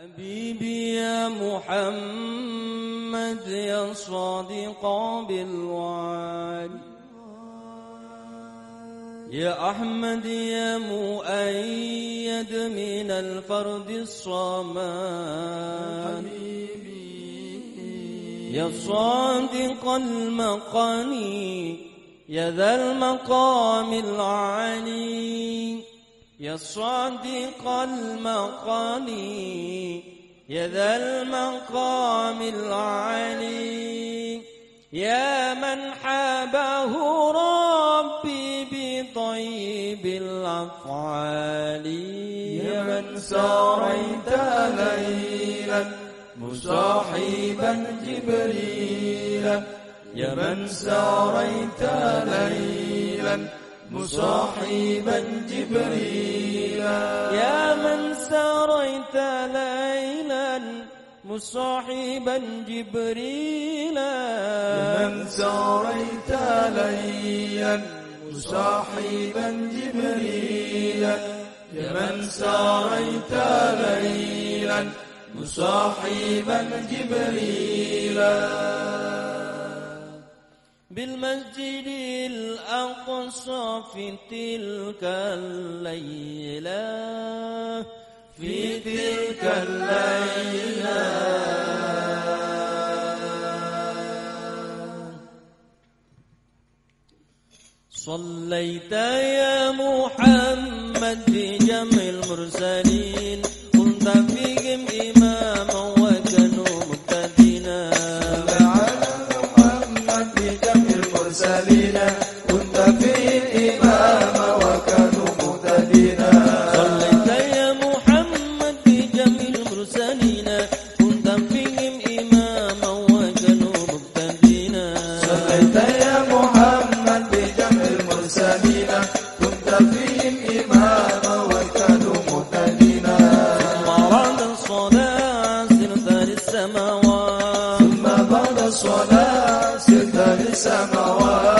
حبيبي يا محمد يا صادق بالوعد. يا أحمد يا مؤيد من الفرد الصمد. يا صادق المقاني يا ذا المقام العلي. يا صادق المقاني يا ذا المقام العلي يا من حابه ربي بطيب الأفعال. يا من ساريت ليلا مصاحبا جبريل يا من ساريت ليلا مصاحبا جبريل. يا من ساريت ليلا مصاحبا جبريل. يا من ساريت ليلا مصاحبا جبريل. يا من ساريت ليلا مصاحبا جبريل. بالمسجد الأقصى في تلك الليلة في تلك الليلة. صليت يا محمد في جمع المرسلين كنت فيهم إماما للسماوات ثم بعد الصلاة سرت للسماوات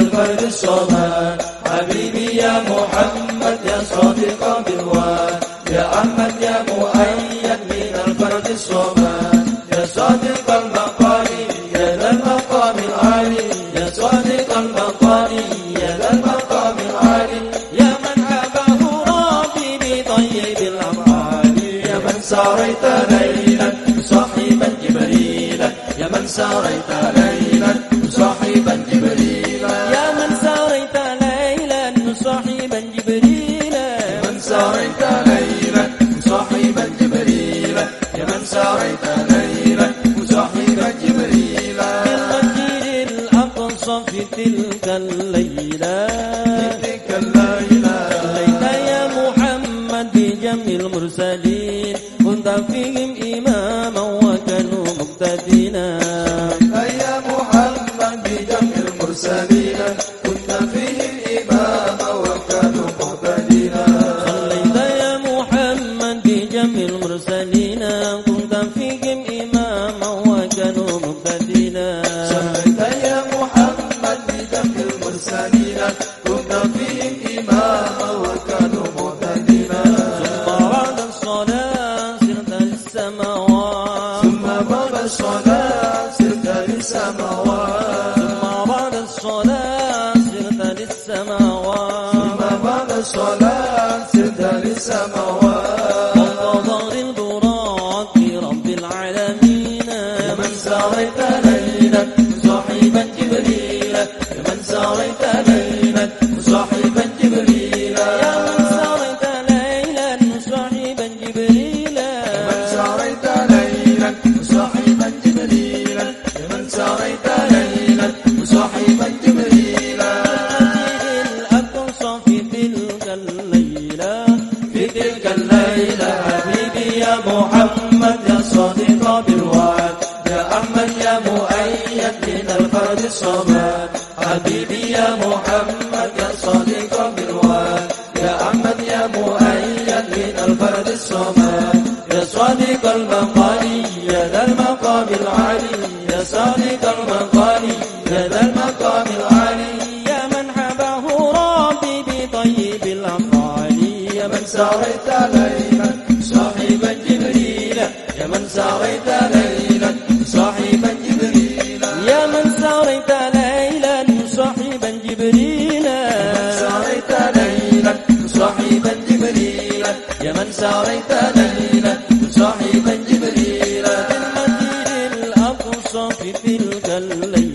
الفرد الصمد. حبيبي يا محمد يا صادق. ساريت ليلا صاحبا جبريلا يا من ساريت ليلا صاحبا جبريلا بالمسجد الأقصى في تلك الليلة تلك الليلة صليت يا محمد بجمع المرسلين. كنت فيهم إماما وكانوا مقتدينا يا محمد بجمع المرسلين. للسماوات ثم بعد الصلاة سرت للسماوات بالوعد يا أحمد يا مؤيد من الفرد الصمد. حبيبي يا محمد يا صادق بالوعد يا أحمد يا مؤيد من الفرد الصمد. يا صادق المقال يا ذا المقام العالي. يا صادق المقال يا ذا المقام العالي. يا من حباه ربي بطيب الأفعال. يا من ساريت ليلا صاحبا جبريل يا من ساريت يا من ساريت ليلا صاحبا جبريل. المسجد الأقصى في تلك الليلة.